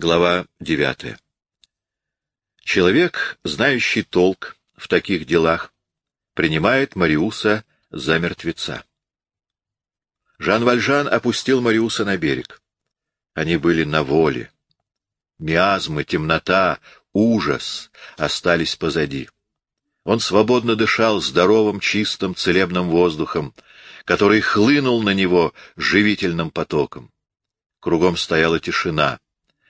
Глава девятая. Человек, знающий толк в таких делах, принимает Мариуса за мертвеца. Жан Вальжан опустил Мариуса на берег. Они были на воле. Миазмы, темнота, ужас остались позади. Он свободно дышал здоровым, чистым, целебным воздухом, который хлынул на него живительным потоком. Кругом стояла тишина,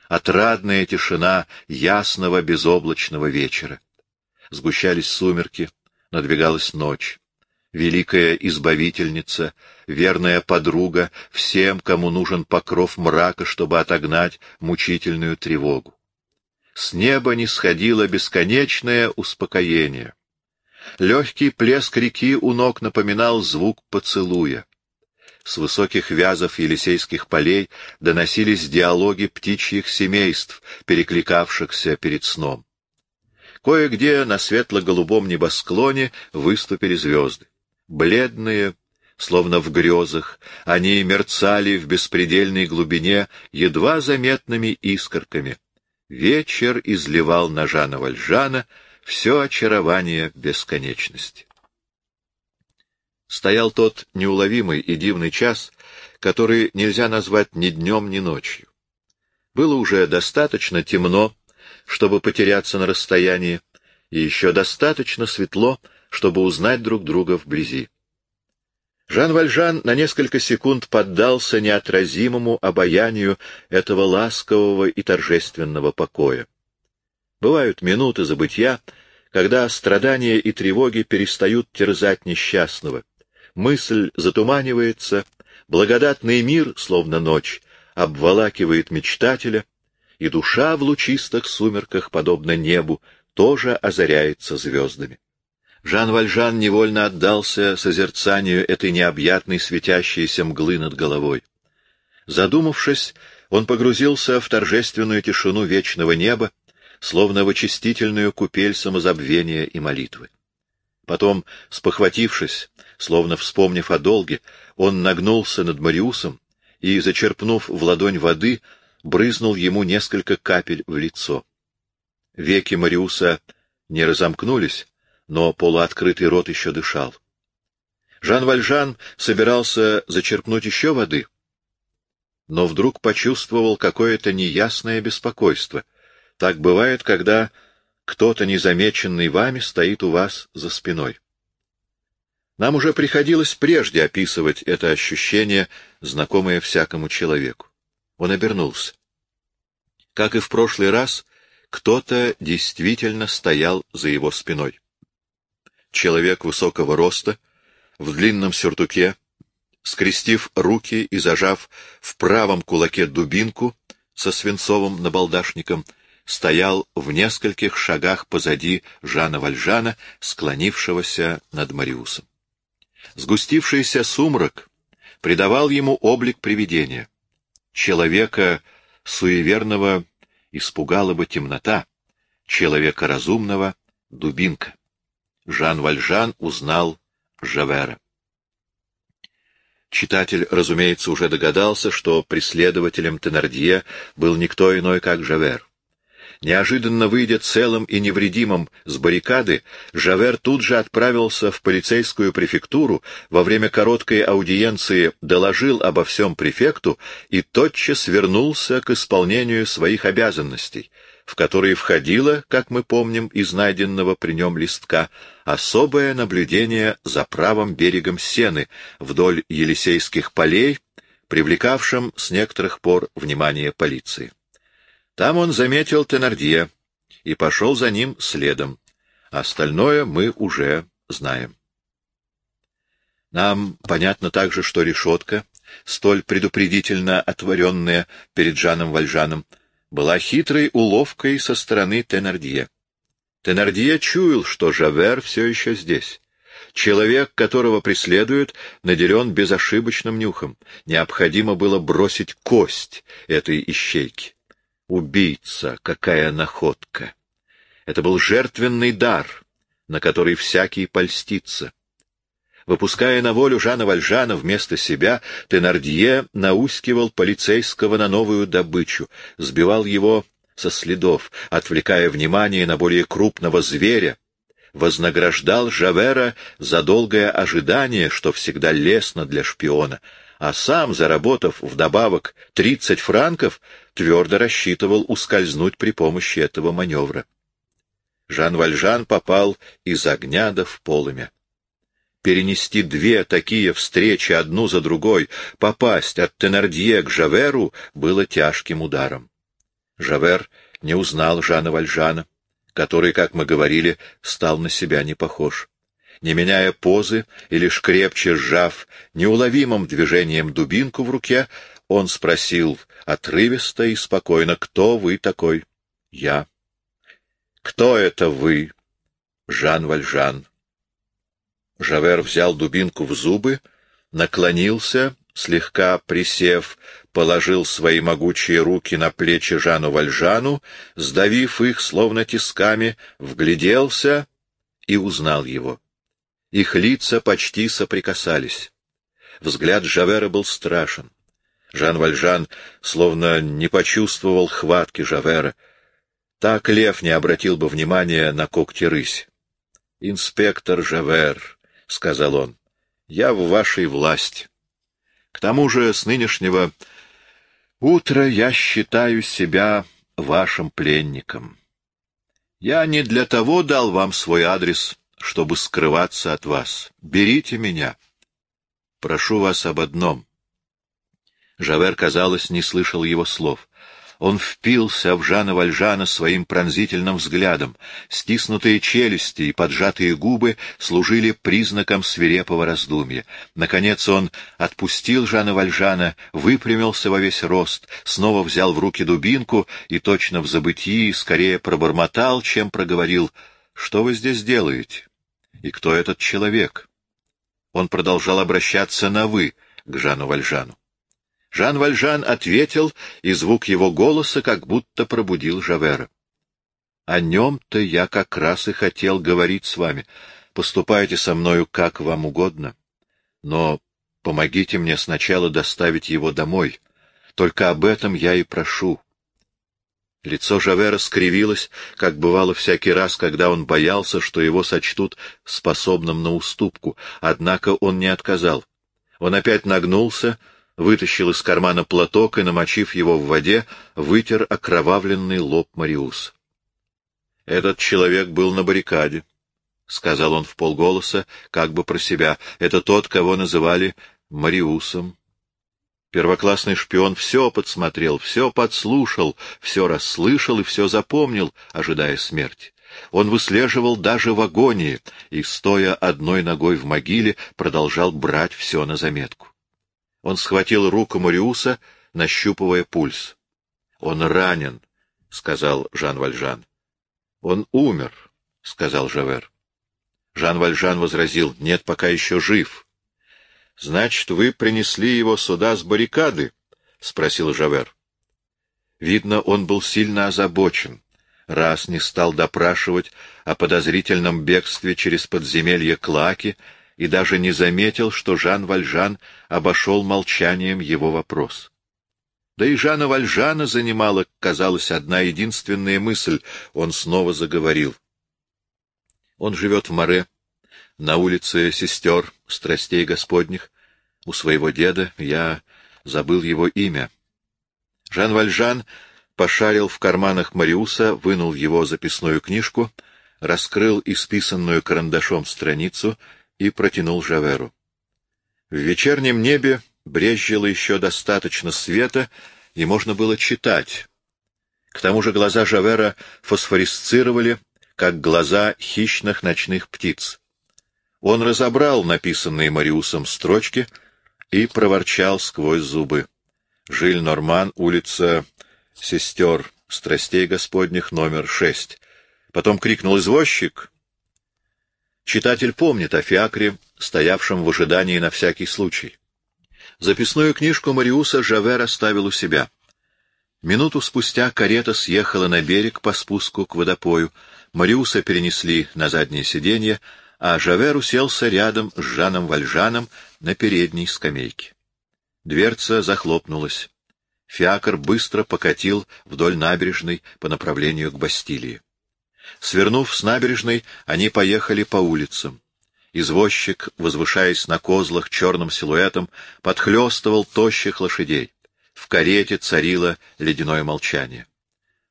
отрадная тишина ясного безоблачного вечера. Сгущались сумерки, надвигалась ночь. Великая избавительница, верная подруга всем, кому нужен покров мрака, чтобы отогнать мучительную тревогу. С неба не сходило бесконечное успокоение. Легкий плеск реки у ног напоминал звук поцелуя. С высоких вязов Елисейских полей доносились диалоги птичьих семейств, перекликавшихся перед сном. Кое-где на светло-голубом небосклоне выступили звезды. Бледные, словно в грезах, они мерцали в беспредельной глубине едва заметными искорками. Вечер изливал на Жана Вальжана все очарование бесконечности стоял тот неуловимый и дивный час, который нельзя назвать ни днем, ни ночью. Было уже достаточно темно, чтобы потеряться на расстоянии, и еще достаточно светло, чтобы узнать друг друга вблизи. Жан Вальжан на несколько секунд поддался неотразимому обаянию этого ласкового и торжественного покоя. Бывают минуты забытья, когда страдания и тревоги перестают терзать несчастного, мысль затуманивается, благодатный мир, словно ночь, обволакивает мечтателя, и душа в лучистых сумерках, подобно небу, тоже озаряется звездами. Жан Вальжан невольно отдался созерцанию этой необъятной светящейся мглы над головой. Задумавшись, он погрузился в торжественную тишину вечного неба, словно в очистительную купель самозабвения и молитвы. Потом, спохватившись, словно вспомнив о долге, он нагнулся над Мариусом и, зачерпнув в ладонь воды, брызнул ему несколько капель в лицо. Веки Мариуса не разомкнулись, но полуоткрытый рот еще дышал. Жан Вальжан собирался зачерпнуть еще воды, но вдруг почувствовал какое-то неясное беспокойство. Так бывает, когда кто-то, незамеченный вами, стоит у вас за спиной. Нам уже приходилось прежде описывать это ощущение, знакомое всякому человеку. Он обернулся. Как и в прошлый раз, кто-то действительно стоял за его спиной. Человек высокого роста, в длинном сюртуке, скрестив руки и зажав в правом кулаке дубинку со свинцовым набалдашником, стоял в нескольких шагах позади Жана Вальжана, склонившегося над Мариусом. Сгустившийся сумрак придавал ему облик привидения. Человека суеверного испугала бы темнота, человека разумного — дубинка. Жан Вальжан узнал Жавера. Читатель, разумеется, уже догадался, что преследователем Тенардье был никто иной, как Жавер. Неожиданно выйдя целым и невредимым с баррикады, Жавер тут же отправился в полицейскую префектуру, во время короткой аудиенции доложил обо всем префекту и тотчас вернулся к исполнению своих обязанностей, в которые входило, как мы помним из найденного при нем листка, особое наблюдение за правым берегом Сены вдоль Елисейских полей, привлекавшим с некоторых пор внимание полиции. Там он заметил Тенардье и пошел за ним следом. Остальное мы уже знаем. Нам понятно также, что решетка, столь предупредительно отворенная перед Жаном Вальжаном, была хитрой уловкой со стороны Тенардье. Тенардье чуял, что Жавер все еще здесь. Человек, которого преследуют, наделен безошибочным нюхом. Необходимо было бросить кость этой ищейки. Убийца, какая находка! Это был жертвенный дар, на который всякий польстится. Выпуская на волю Жана Вальжана вместо себя, Тенардье наускивал полицейского на новую добычу, сбивал его со следов, отвлекая внимание на более крупного зверя, вознаграждал Жавера за долгое ожидание, что всегда лестно для шпиона, а сам, заработав вдобавок 30 франков, твердо рассчитывал ускользнуть при помощи этого маневра. Жан Вальжан попал из огня до в полымя перенести две такие встречи одну за другой, попасть от Тенардье к Жаверу было тяжким ударом. Жавер не узнал Жана Вальжана, который, как мы говорили, стал на себя не похож. Не меняя позы и лишь крепче сжав неуловимым движением дубинку в руке, он спросил отрывисто и спокойно, «Кто вы такой?» «Я». «Кто это вы?» «Жан Вальжан». Жавер взял дубинку в зубы, наклонился, слегка присев, положил свои могучие руки на плечи Жану Вальжану, сдавив их, словно тисками, вгляделся и узнал его. Их лица почти соприкасались. Взгляд Жавера был страшен. Жан Вальжан словно не почувствовал хватки Жавера. Так лев не обратил бы внимания на когти рысь. «Инспектор Жавер», — сказал он, — я в вашей власти. К тому же с нынешнего утра я считаю себя вашим пленником. Я не для того дал вам свой адрес, чтобы скрываться от вас. Берите меня. Прошу вас об одном. Жавер, казалось, не слышал его слов. Он впился в Жана Вальжана своим пронзительным взглядом. Стиснутые челюсти и поджатые губы служили признаком свирепого раздумья. Наконец он отпустил Жана Вальжана, выпрямился во весь рост, снова взял в руки дубинку и точно в забытии скорее пробормотал, чем проговорил «Что вы здесь делаете? И кто этот человек?» Он продолжал обращаться на «вы» к Жану Вальжану. Жан Вальжан ответил, и звук его голоса как будто пробудил Жавера. — О нем-то я как раз и хотел говорить с вами. Поступайте со мною как вам угодно. Но помогите мне сначала доставить его домой. Только об этом я и прошу. Лицо Жавера скривилось, как бывало всякий раз, когда он боялся, что его сочтут способным на уступку, однако он не отказал. Он опять нагнулся, вытащил из кармана платок и, намочив его в воде, вытер окровавленный лоб Мариус. «Этот человек был на баррикаде», — сказал он в полголоса, как бы про себя. «Это тот, кого называли Мариусом». Первоклассный шпион все подсмотрел, все подслушал, все расслышал и все запомнил, ожидая смерти. Он выслеживал даже в агонии и, стоя одной ногой в могиле, продолжал брать все на заметку. Он схватил руку Мариуса, нащупывая пульс. — Он ранен, — сказал Жан Вальжан. — Он умер, — сказал Жавер. Жан Вальжан возразил, — нет, пока еще жив. — Значит, вы принесли его сюда с баррикады? — спросил Жавер. Видно, он был сильно озабочен, раз не стал допрашивать о подозрительном бегстве через подземелье Клаки и даже не заметил, что Жан Вальжан обошел молчанием его вопрос. Да и Жана Вальжана занимала, казалось, одна единственная мысль. Он снова заговорил. Он живет в Море, на улице сестер, страстей господних. У своего деда я забыл его имя. Жан Вальжан пошарил в карманах Мариуса, вынул его записную книжку, раскрыл исписанную карандашом страницу — и протянул Жаверу. В вечернем небе брезжило еще достаточно света, и можно было читать. К тому же глаза Жавера фосфорисцировали, как глаза хищных ночных птиц. Он разобрал написанные Мариусом строчки и проворчал сквозь зубы. Жиль Норман, улица Сестер, Страстей Господних, номер шесть. Потом крикнул извозчик, Читатель помнит о фиакре, стоявшем в ожидании на всякий случай. Записную книжку Мариуса Жавер оставил у себя. Минуту спустя карета съехала на берег по спуску к водопою. Мариуса перенесли на заднее сиденье, а Жавер уселся рядом с Жаном Вальжаном на передней скамейке. Дверца захлопнулась. Фиакр быстро покатил вдоль набережной по направлению к Бастилии. Свернув с набережной, они поехали по улицам. Извозчик, возвышаясь на козлах черным силуэтом, подхлестывал тощих лошадей. В карете царило ледяное молчание.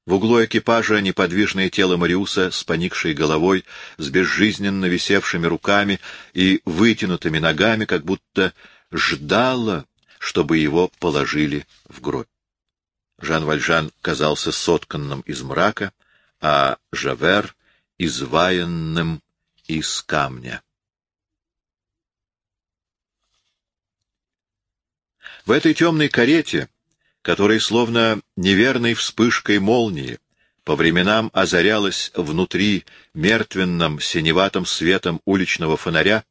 В углу экипажа неподвижное тело Мариуса с поникшей головой, с безжизненно висевшими руками и вытянутыми ногами, как будто ждало, чтобы его положили в гроб. Жан Вальжан казался сотканным из мрака, а Жавер — изваянным из камня. В этой темной карете, которая словно неверной вспышкой молнии по временам озарялась внутри мертвенным синеватым светом уличного фонаря,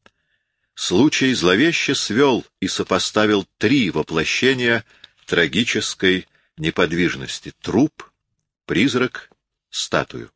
случай зловеще свел и сопоставил три воплощения трагической неподвижности — труп, призрак, статую.